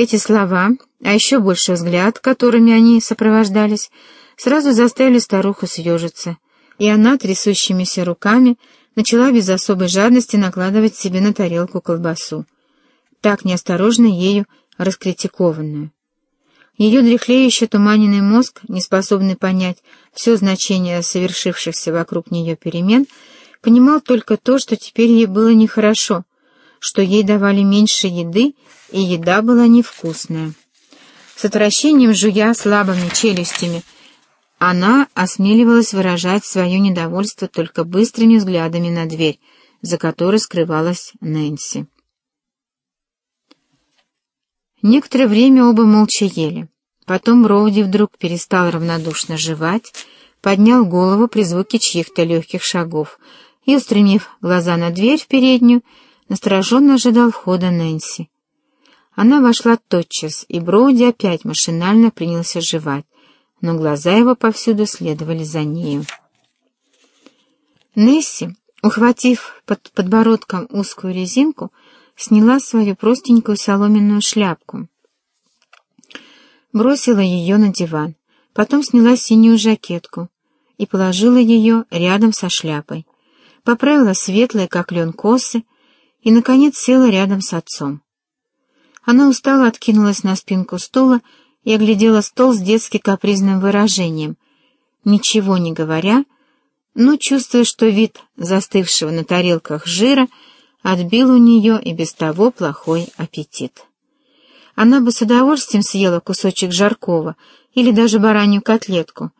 Эти слова, а еще больше взгляд, которыми они сопровождались, сразу заставили старуху съежиться, и она трясущимися руками начала без особой жадности накладывать себе на тарелку колбасу, так неосторожно ею раскритикованную. Ее дряхлеющий туманенный мозг, не способный понять все значение совершившихся вокруг нее перемен, понимал только то, что теперь ей было нехорошо, что ей давали меньше еды, и еда была невкусная. С отвращением жуя слабыми челюстями, она осмеливалась выражать свое недовольство только быстрыми взглядами на дверь, за которой скрывалась Нэнси. Некоторое время оба молча ели. Потом Броуди вдруг перестал равнодушно жевать, поднял голову при звуке чьих-то легких шагов и, устремив глаза на дверь в переднюю, настороженно ожидал входа Нэнси. Она вошла тотчас, и Броуди опять машинально принялся жевать, но глаза его повсюду следовали за нею. Несси, ухватив под подбородком узкую резинку, сняла свою простенькую соломенную шляпку, бросила ее на диван, потом сняла синюю жакетку и положила ее рядом со шляпой, поправила светлые, как лен, косы и, наконец, села рядом с отцом. Она устало откинулась на спинку стула и оглядела стол с детски капризным выражением, ничего не говоря, но чувствуя, что вид застывшего на тарелках жира — отбил у нее и без того плохой аппетит. Она бы с удовольствием съела кусочек жаркого или даже баранью котлетку,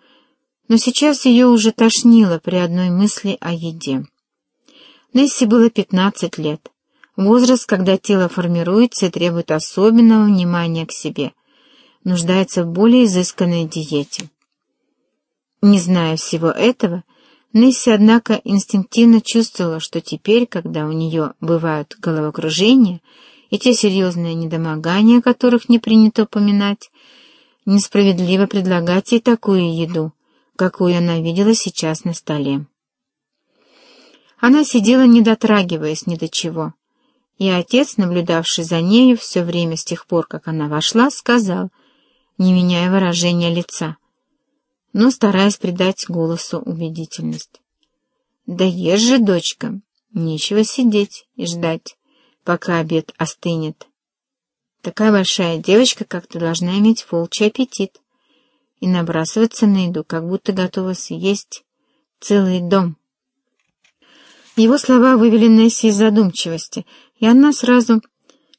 но сейчас ее уже тошнило при одной мысли о еде. Несси было 15 лет, возраст, когда тело формируется и требует особенного внимания к себе, нуждается в более изысканной диете. Не зная всего этого, Несси, однако, инстинктивно чувствовала, что теперь, когда у нее бывают головокружения и те серьезные недомогания, которых не принято упоминать, несправедливо предлагать ей такую еду, какую она видела сейчас на столе. Она сидела, не дотрагиваясь ни до чего, и отец, наблюдавший за нею все время с тех пор, как она вошла, сказал, не меняя выражения лица — но стараясь придать голосу убедительность. «Да ешь же, дочка, нечего сидеть и ждать, пока обед остынет. Такая большая девочка, как ты, должна иметь волчий аппетит и набрасываться на еду, как будто готова съесть целый дом». Его слова вывели Несси из задумчивости, и она сразу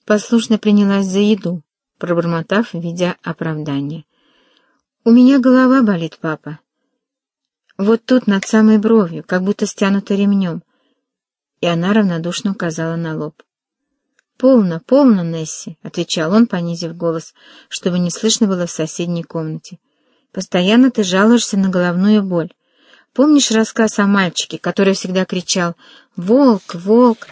послушно принялась за еду, пробормотав, видя оправдание. «У меня голова болит, папа. Вот тут, над самой бровью, как будто стянута ремнем». И она равнодушно указала на лоб. «Полно, полно, Несси», — отвечал он, понизив голос, чтобы не слышно было в соседней комнате. «Постоянно ты жалуешься на головную боль. Помнишь рассказ о мальчике, который всегда кричал «Волк, волк!»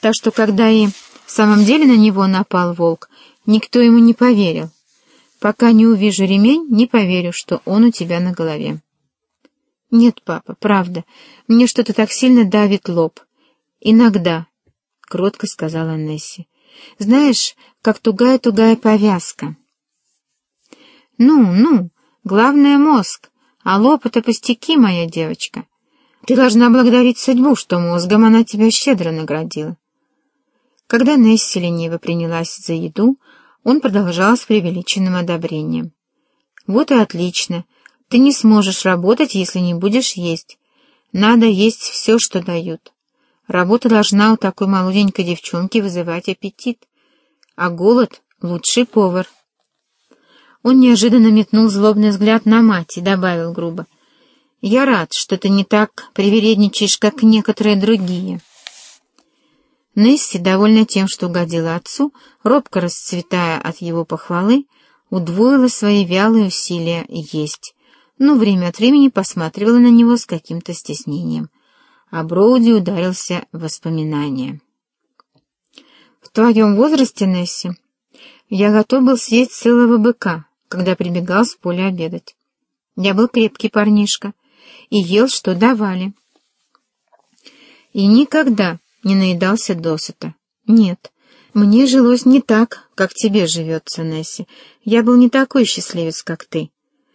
Так что, когда и в самом деле на него напал волк, никто ему не поверил. Пока не увижу ремень, не поверю, что он у тебя на голове. Нет, папа, правда, мне что-то так сильно давит лоб. Иногда, — кротко сказала Несси. Знаешь, как тугая-тугая повязка. Ну, ну, главное мозг, а лоб — это пустяки, моя девочка. Ты должна благодарить судьбу, что мозгом она тебя щедро наградила. Когда Несси лениво принялась за еду, он продолжал с преувеличенным одобрением. «Вот и отлично. Ты не сможешь работать, если не будешь есть. Надо есть все, что дают. Работа должна у такой молоденькой девчонки вызывать аппетит. А голод — лучший повар». Он неожиданно метнул злобный взгляд на мать и добавил грубо. «Я рад, что ты не так привередничаешь, как некоторые другие». Несси, довольна тем, что угодила отцу, робко расцветая от его похвалы, удвоила свои вялые усилия есть, но время от времени посматривала на него с каким-то стеснением. А Броуди ударился в воспоминания. «В твоем возрасте, Несси, я готов был съесть целого быка, когда прибегал с поля обедать. Я был крепкий парнишка и ел, что давали. И никогда не наедался досыта. Нет, «Мне жилось не так, как тебе живется, Несси. Я был не такой счастливец, как ты.